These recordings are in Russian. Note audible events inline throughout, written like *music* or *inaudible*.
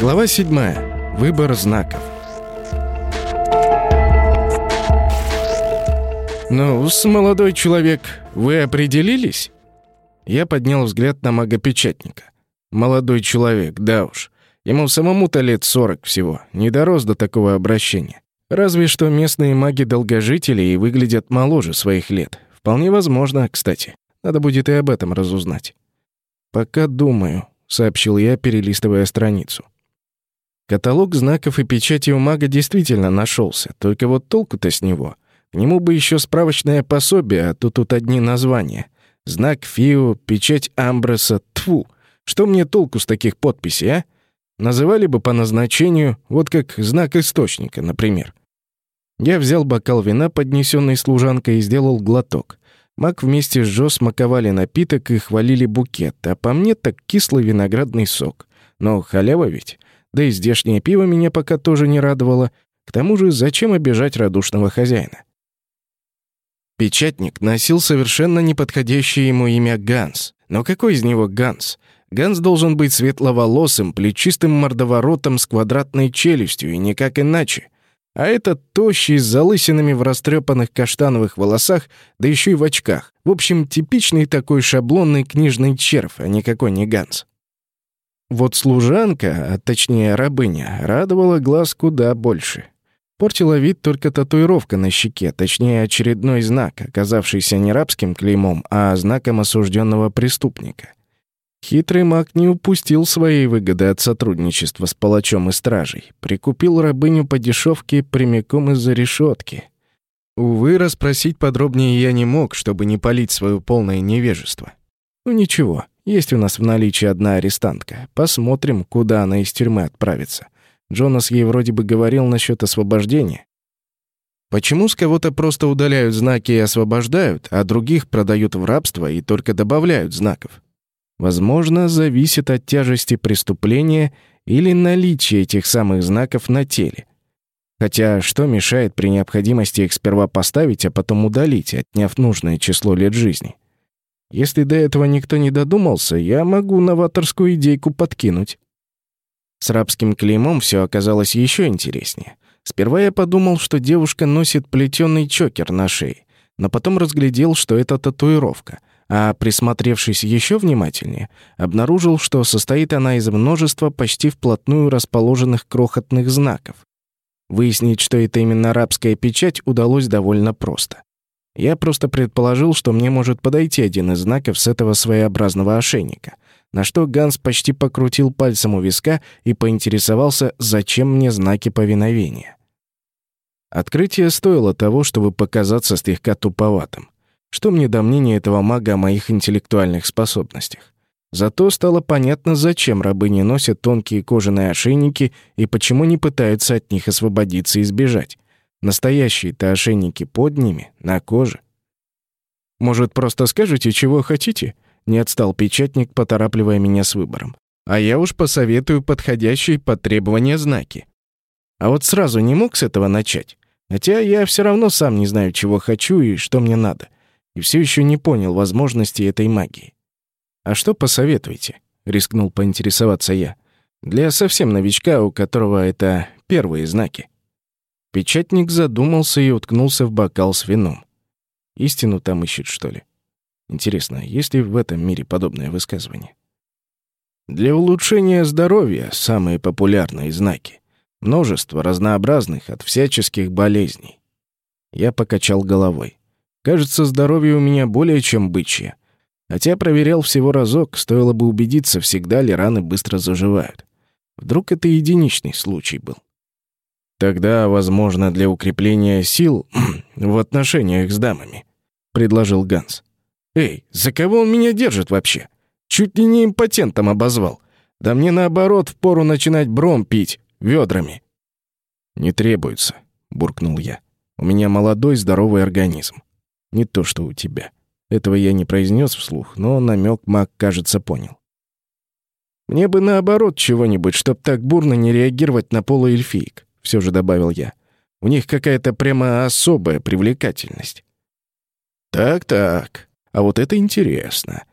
Глава 7. Выбор знаков. «Ну, с молодой человек, вы определились?» Я поднял взгляд на мага-печатника. «Молодой человек, да уж. Ему самому-то лет сорок всего, не дорос до такого обращения. Разве что местные маги-долгожители и выглядят моложе своих лет. Вполне возможно, кстати. Надо будет и об этом разузнать. «Пока думаю», — сообщил я, перелистывая страницу. Каталог знаков и печати у мага действительно нашелся, только вот толку-то с него. К нему бы еще справочное пособие, а то тут одни названия. Знак Фио, печать Амброса, тфу. Что мне толку с таких подписей, а? Называли бы по назначению, вот как знак источника, например. Я взял бокал вина, поднесенный служанкой, и сделал глоток. Мак вместе с Джо смаковали напиток и хвалили букет, а по мне так кислый виноградный сок. Но халява ведь. Да и здешнее пиво меня пока тоже не радовало. К тому же, зачем обижать радушного хозяина? Печатник носил совершенно неподходящее ему имя Ганс. Но какой из него Ганс? Ганс должен быть светловолосым, плечистым мордоворотом с квадратной челюстью, и никак иначе. А этот тощий, с залысинами в растрепанных каштановых волосах, да еще и в очках. В общем, типичный такой шаблонный книжный червь, а никакой не Ганс. Вот служанка, а точнее рабыня, радовала глаз куда больше. Портила вид только татуировка на щеке, точнее очередной знак, оказавшийся не рабским клеймом, а знаком осужденного преступника. Хитрый маг не упустил своей выгоды от сотрудничества с палачом и стражей. Прикупил рабыню по дешевке прямиком из-за решетки. Увы, расспросить подробнее я не мог, чтобы не палить свое полное невежество. Ну ничего, есть у нас в наличии одна арестантка. Посмотрим, куда она из тюрьмы отправится. Джонас ей вроде бы говорил насчет освобождения. Почему с кого-то просто удаляют знаки и освобождают, а других продают в рабство и только добавляют знаков? Возможно, зависит от тяжести преступления или наличия этих самых знаков на теле. Хотя что мешает при необходимости их сперва поставить, а потом удалить, отняв нужное число лет жизни? Если до этого никто не додумался, я могу новаторскую идейку подкинуть. С рабским клеймом все оказалось еще интереснее. Сперва я подумал, что девушка носит плетеный чокер на шее, но потом разглядел, что это татуировка — а присмотревшись еще внимательнее, обнаружил, что состоит она из множества почти вплотную расположенных крохотных знаков. Выяснить, что это именно арабская печать, удалось довольно просто. Я просто предположил, что мне может подойти один из знаков с этого своеобразного ошейника, на что Ганс почти покрутил пальцем у виска и поинтересовался, зачем мне знаки повиновения. Открытие стоило того, чтобы показаться слегка туповатым. Что мне до мнения этого мага о моих интеллектуальных способностях? Зато стало понятно, зачем рабы не носят тонкие кожаные ошейники и почему не пытаются от них освободиться и сбежать. Настоящие-то ошейники под ними, на коже. «Может, просто скажете, чего хотите?» Не отстал печатник, поторапливая меня с выбором. «А я уж посоветую подходящие под требования знаки». А вот сразу не мог с этого начать. Хотя я все равно сам не знаю, чего хочу и что мне надо и все еще не понял возможности этой магии. «А что посоветуете?» — рискнул поинтересоваться я. «Для совсем новичка, у которого это первые знаки». Печатник задумался и уткнулся в бокал с вином. Истину там ищет, что ли? Интересно, есть ли в этом мире подобное высказывание? Для улучшения здоровья самые популярные знаки. Множество разнообразных от всяческих болезней. Я покачал головой. Кажется, здоровье у меня более чем бычье. Хотя проверял всего разок, стоило бы убедиться, всегда ли раны быстро заживают. Вдруг это единичный случай был. Тогда, возможно, для укрепления сил *clears throat* в отношениях с дамами, предложил Ганс. Эй, за кого он меня держит вообще? Чуть ли не импотентом обозвал. Да мне наоборот впору начинать бром пить ведрами. Не требуется, буркнул я. У меня молодой здоровый организм. Не то, что у тебя. Этого я не произнес вслух, но намек Мак, кажется, понял. «Мне бы наоборот чего-нибудь, чтоб так бурно не реагировать на полуэльфиек», — все же добавил я. «У них какая-то прямо особая привлекательность». «Так-так, а вот это интересно.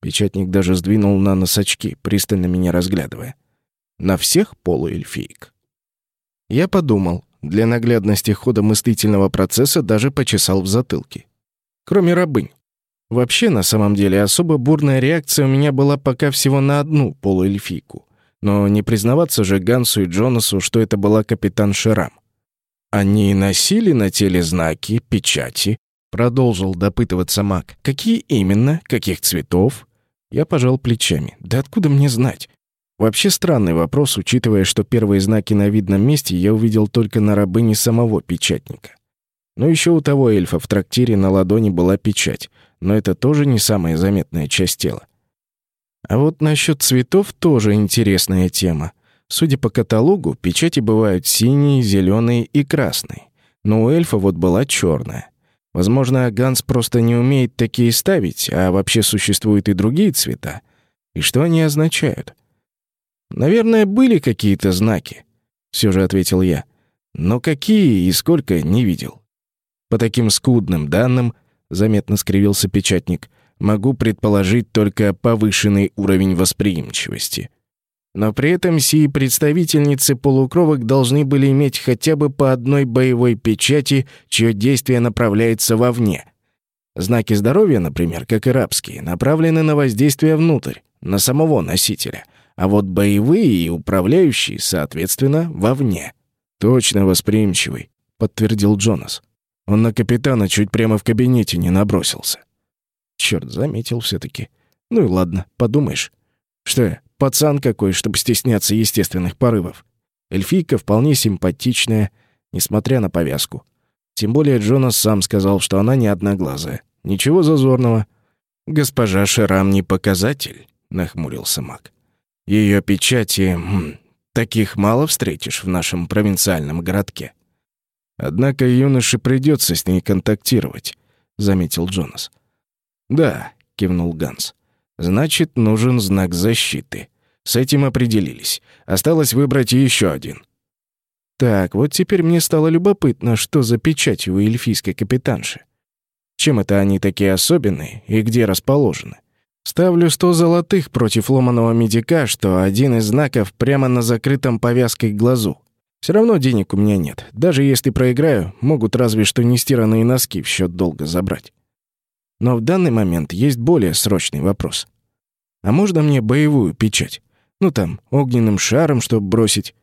Печатник даже сдвинул на носочки, пристально меня разглядывая. На всех полуэльфиек. Я подумал, для наглядности хода мыслительного процесса даже почесал в затылке. Кроме рабынь. Вообще, на самом деле, особо бурная реакция у меня была пока всего на одну полуэльфийку. Но не признаваться же Гансу и Джонасу, что это была капитан Ширам. Они носили на теле знаки, печати, продолжил допытываться маг. Какие именно? Каких цветов? Я пожал плечами. Да откуда мне знать? Вообще странный вопрос, учитывая, что первые знаки на видном месте я увидел только на рабыне самого печатника. Но еще у того эльфа в трактире на ладони была печать, но это тоже не самая заметная часть тела. А вот насчет цветов тоже интересная тема. Судя по каталогу, печати бывают синие, зеленые и красные. Но у эльфа вот была черная. Возможно, Ганс просто не умеет такие ставить, а вообще существуют и другие цвета. И что они означают? Наверное, были какие-то знаки, все же ответил я. Но какие и сколько не видел. По таким скудным данным, заметно скривился печатник, могу предположить только повышенный уровень восприимчивости. Но при этом сии представительницы полукровок должны были иметь хотя бы по одной боевой печати, чье действие направляется вовне. Знаки здоровья, например, как и рабские, направлены на воздействие внутрь, на самого носителя, а вот боевые и управляющие, соответственно, вовне. «Точно восприимчивый», — подтвердил Джонас. Он на капитана чуть прямо в кабинете не набросился. Черт, заметил все таки Ну и ладно, подумаешь. Что я, пацан какой, чтобы стесняться естественных порывов. Эльфийка вполне симпатичная, несмотря на повязку. Тем более Джонас сам сказал, что она не одноглазая. Ничего зазорного. «Госпожа Шерам не показатель», — нахмурился маг. Ее печати... М, таких мало встретишь в нашем провинциальном городке. Однако юноше придется с ней контактировать, заметил Джонас. Да, кивнул Ганс. Значит, нужен знак защиты. С этим определились. Осталось выбрать еще один. Так, вот теперь мне стало любопытно, что за печать у эльфийской капитанши. Чем это они такие особенные и где расположены? Ставлю сто золотых против ломаного медика, что один из знаков прямо на закрытом повязкой глазу. Все равно денег у меня нет. Даже если проиграю, могут разве что нестиранные носки в счет долга забрать. Но в данный момент есть более срочный вопрос. А можно мне боевую печать? Ну там, огненным шаром, чтобы бросить?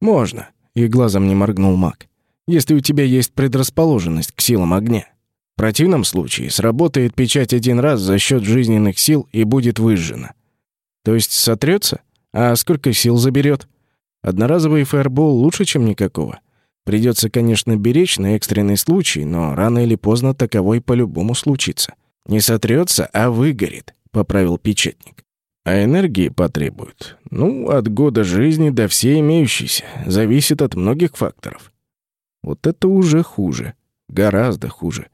Можно. И глазом не моргнул маг. Если у тебя есть предрасположенность к силам огня. В противном случае сработает печать один раз за счет жизненных сил и будет выжжена. То есть сотрется? А сколько сил заберет? Одноразовый фаербол лучше, чем никакого. Придется, конечно, беречь на экстренный случай, но рано или поздно таковой по-любому случится. Не сотрется, а выгорит, поправил печатник. А энергии потребует. Ну, от года жизни до всей имеющейся. Зависит от многих факторов. Вот это уже хуже. Гораздо хуже.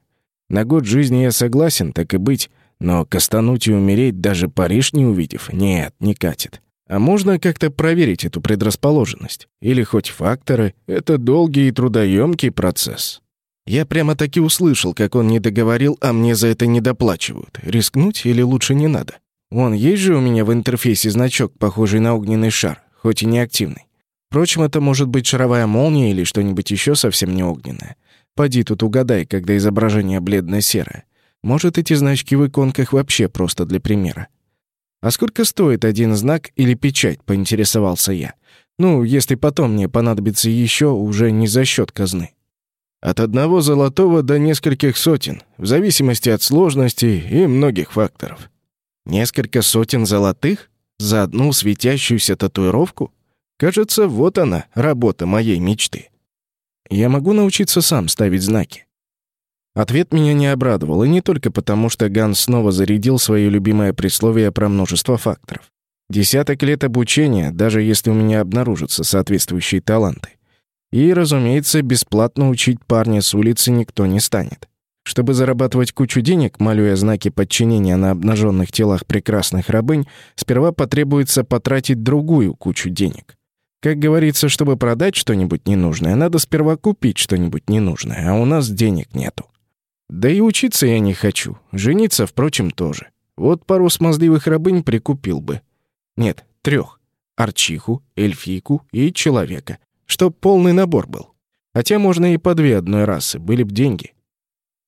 На год жизни я согласен, так и быть, но кастануть и умереть, даже Париж не увидев, нет, не катит. А можно как-то проверить эту предрасположенность? Или хоть факторы? Это долгий и трудоемкий процесс. Я прямо-таки услышал, как он не договорил, а мне за это не доплачивают. Рискнуть или лучше не надо? Вон, есть же у меня в интерфейсе значок, похожий на огненный шар, хоть и не активный. Впрочем, это может быть шаровая молния или что-нибудь еще совсем не огненное. Поди тут угадай, когда изображение бледно-серое. Может, эти значки в иконках вообще просто для примера. «А сколько стоит один знак или печать?» — поинтересовался я. «Ну, если потом мне понадобится еще, уже не за счет казны». От одного золотого до нескольких сотен, в зависимости от сложности и многих факторов. Несколько сотен золотых? За одну светящуюся татуировку? Кажется, вот она, работа моей мечты. Я могу научиться сам ставить знаки. Ответ меня не обрадовал, и не только потому, что Ганс снова зарядил свое любимое присловие про множество факторов. Десяток лет обучения, даже если у меня обнаружатся соответствующие таланты. И, разумеется, бесплатно учить парня с улицы никто не станет. Чтобы зарабатывать кучу денег, малюя знаки подчинения на обнаженных телах прекрасных рабынь, сперва потребуется потратить другую кучу денег. Как говорится, чтобы продать что-нибудь ненужное, надо сперва купить что-нибудь ненужное, а у нас денег нету. Да и учиться я не хочу. Жениться, впрочем, тоже. Вот пару смазливых рабынь прикупил бы. Нет, трех. Арчиху, эльфийку и человека. Чтоб полный набор был. Хотя можно и по две одной расы, были б деньги.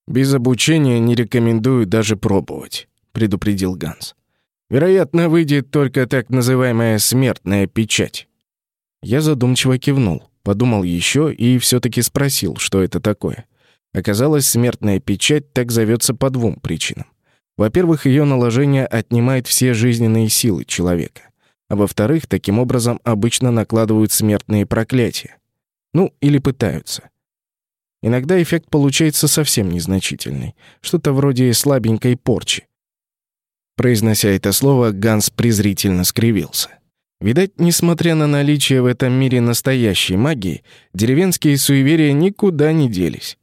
Без обучения не рекомендую даже пробовать, предупредил Ганс. Вероятно, выйдет только так называемая смертная печать. Я задумчиво кивнул, подумал еще и все таки спросил, что это такое. Оказалось, смертная печать так зовется по двум причинам. Во-первых, ее наложение отнимает все жизненные силы человека. А во-вторых, таким образом обычно накладывают смертные проклятия. Ну, или пытаются. Иногда эффект получается совсем незначительный, что-то вроде слабенькой порчи. Произнося это слово, Ганс презрительно скривился. Видать, несмотря на наличие в этом мире настоящей магии, деревенские суеверия никуда не делись.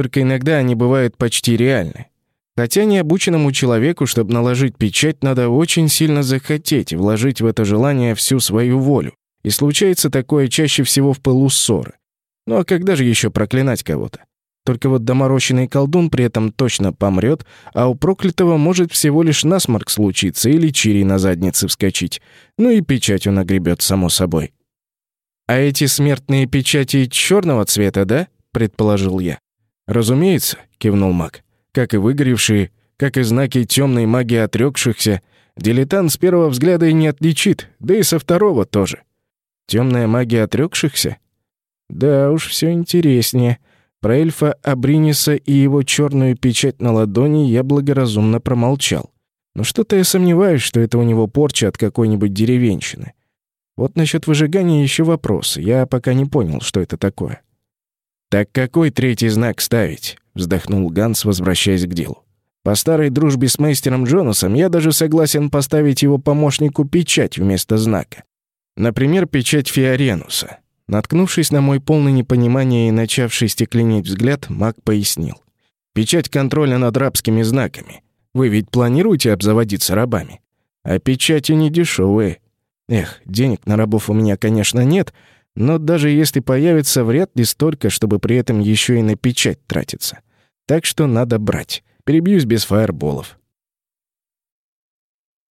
Только иногда они бывают почти реальны. Хотя необученному человеку, чтобы наложить печать, надо очень сильно захотеть и вложить в это желание всю свою волю. И случается такое чаще всего в пылу ссоры. Ну а когда же еще проклинать кого-то? Только вот доморощенный колдун при этом точно помрет, а у проклятого может всего лишь насморк случиться или чири на заднице вскочить. Ну и печать он огребет, само собой. «А эти смертные печати черного цвета, да?» — предположил я. «Разумеется», — кивнул маг как и выгоревшие, как и знаки темной магии отрекшихся, дилетант с первого взгляда и не отличит, да и со второго тоже. Темная магия отрекшихся? Да уж, все интереснее. Про эльфа Абриниса и его черную печать на ладони я благоразумно промолчал. Но что-то я сомневаюсь, что это у него порча от какой-нибудь деревенщины. Вот насчет выжигания еще вопрос. Я пока не понял, что это такое. Так какой третий знак ставить? вздохнул Ганс, возвращаясь к делу. По старой дружбе с мейстером Джонасом я даже согласен поставить его помощнику печать вместо знака. Например, печать Фиоренуса. Наткнувшись на мой полный непонимание и начавший стекленеть взгляд, маг пояснил. Печать контроля над рабскими знаками. Вы ведь планируете обзаводиться рабами? А печати не дешевые. Эх, денег на рабов у меня, конечно, нет, но даже если появится, вряд ли столько, чтобы при этом еще и на печать тратиться. Так что надо брать. Перебьюсь без фаерболов.